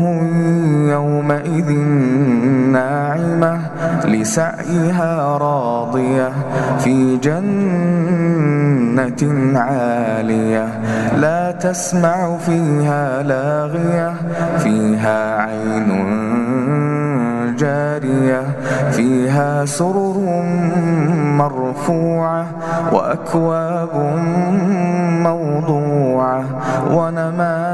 وجوه يومئذ ناعمة لسعيها راضية في جنة عالية لا تسمع فيها لاغية فيها عين جارية فيها سرر مرفوعة وأكواب موضوعة ونمارق